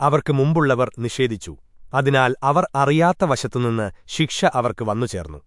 അവർക്ക് മുമ്പുള്ളവർ നിഷേധിച്ചു. അതിനാൽ അവർ അറിയാത്ത വശത്തുനിന്ന് ശിക്ഷ അവർക്ക് വന്നുചേർന്നു.